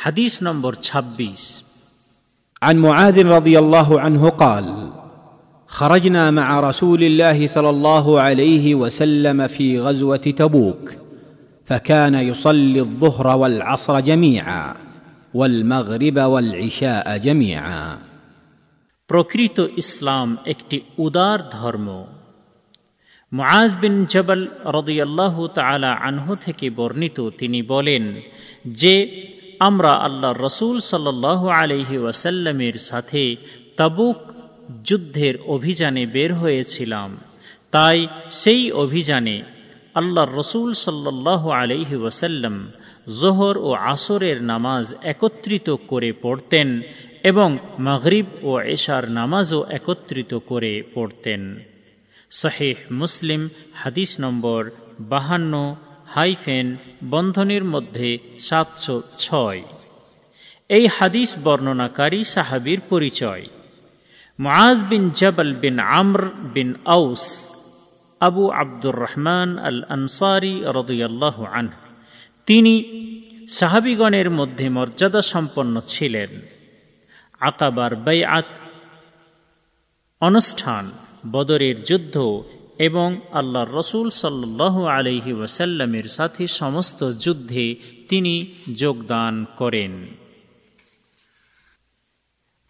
হাদিস নম্বর ২৬ عن معاذ رضي الله عنه قال خرجنا مع رسول الله صلى الله عليه وسلم في غزوه تبوك فكان يصلي الظهر والعصر جميعا والمغرب والعشاء جميعا প্রকৃত ইসলাম একটি উদার ধর্ম মুআজ বিন জবল রদিয়াল্লাহ তালা আনহু থেকে বর্ণিত তিনি বলেন যে আমরা আল্লাহ রসুল সাল্লাহ আলহি ওয়াসাল্লামের সাথে তাবুক যুদ্ধের অভিযানে বের হয়েছিলাম। তাই সেই অভিযানে আল্লাহ রসুল সাল্লাহ আলহি ওয়াসাল্লাম জোহর ও আসরের নামাজ একত্রিত করে পড়তেন এবং মাগরিব ও এশার নামাজও একত্রিত করে পড়তেন। শাহেহ মুসলিম হাদিস নম্বর বাহান্ন হাইফেন বন্ধনের মধ্যে সাতশো ছয়। এই হাদিস বর্ণনাকারী সাহাবির পরিচয়। মুআজ বিন জবল বিন আমর বিন আউস, আবু আব্দুর রহমান আল আনসারি রদুয়াল্লাহ আন তিনি সাহাবিগণের মধ্যে মর্যাদা সম্পন্ন ছিলেন। আকাবার বেআত অনুষ্ঠান, বদরের যুদ্ধ এবং আল্লাহ রসুল সাল্লাহ আলহি ওয়াসাল্লামের সাথে সমস্ত যুদ্ধে তিনি যোগদান করেন।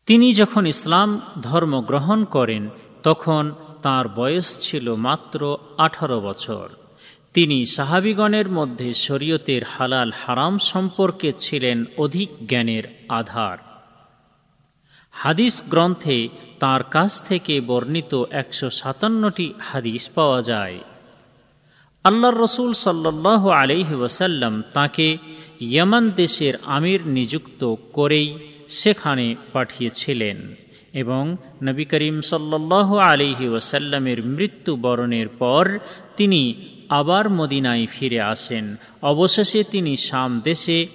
তিনি যখন ইসলাম ধর্ম গ্রহণ করেন, তখন তার বয়স ছিল মাত্র আঠারো বছর। তিনি সাহাবিগণের মধ্যে শরীয়তের হালাল হারাম সম্পর্কে ছিলেন অধিক জ্ঞানের আধার। হাদিস গ্রন্থে তার কাছ থেকে বর্ণিত একশো সাতান্নটি হাদিস পাওয়া যায়। আল্লাহ রসুল সাল্লাহ আলহি ওয়াসাল্লাম তাকে ইয়মান দেশের আমির নিযুক্ত করেই সেখানে পাঠিয়েছিলেন এবং নবী করিম সাল্লাহ আলিহি ওয়াসাল্লামের মৃত্যুবরণের পর তিনি আবার মদিনায় ফিরে আসেন। অবশেষে তিনি শাম দেশে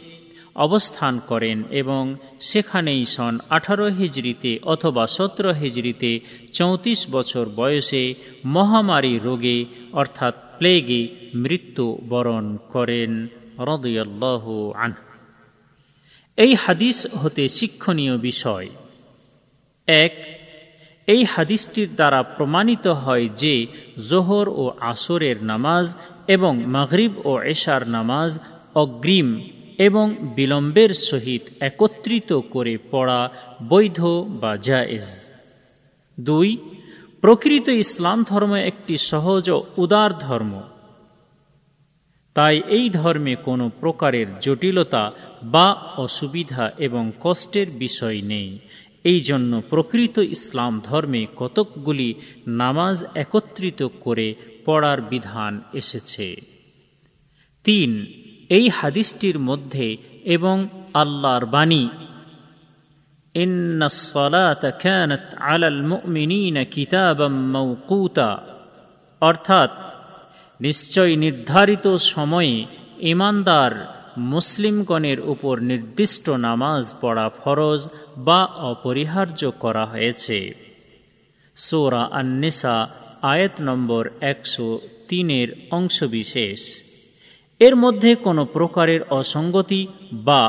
অবস্থান করেন এবং সেখানেই সন আঠারো হিজড়িতে অথবা সতেরো হিজড়িতে চৌত্রিশ বছর বয়সে মহামারী রোগে, অর্থাৎ প্লেগে মৃত্যু বরণ করেন রদয়াল্লাহ আন এই হাদিস হতে শিক্ষণীয় বিষয়। এক, এই হাদিসটির দ্বারা প্রমাণিত হয় যে জোহর ও আসরের নামাজ এবং মাগরিব ও এশার নামাজ অগ্রিম এবং বিলম্বের সহিত একত্রিত করে পড়া বৈধ বা জায়েজ। দুই, প্রকৃত ইসলাম ধর্ম একটি সহজ উদার ধর্ম। তাই এই ধর্মে কোনো প্রকারের জটিলতা বা অসুবিধা এবং কষ্টের বিষয় নেই। এই জন্য প্রকৃত ইসলাম ধর্মে কতকগুলি নামাজ একত্রিত করে পড়ার বিধান এসেছে। তিন এই হাদিসটির মধ্যে এবং আল্লাহর বাণী অর্থাৎ নিশ্চয় নির্ধারিত সময়ে ইমানদার মুসলিমগণের উপর নির্দিষ্ট নামাজ পড়া ফরজ বা অপরিহার্য করা হয়েছে। সোরা আন্নেসা, আয়াত নম্বর একশো তিনের অংশবিশেষ। এর মধ্যে কোনো প্রকারের অসঙ্গতি বা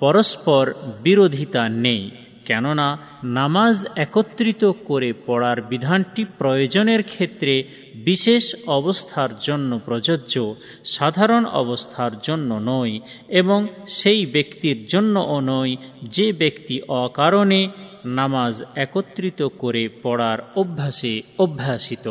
পরস্পর বিরোধিতা নেই, কেননা নামাজ একত্রিত করে পড়ার বিধানটি প্রয়োজনের ক্ষেত্রে বিশেষ অবস্থার জন্য প্রযোজ্য, সাধারণ অবস্থার জন্য নয় এবং সেই ব্যক্তির জন্যও নয় যে ব্যক্তি অকারণে নামাজ একত্রিত করে পড়ার অভ্যাসে অভ্যাসিত।